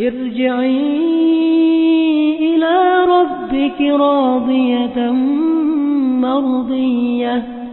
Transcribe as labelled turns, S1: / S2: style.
S1: ارجعي إلى ربك راضية مرضية.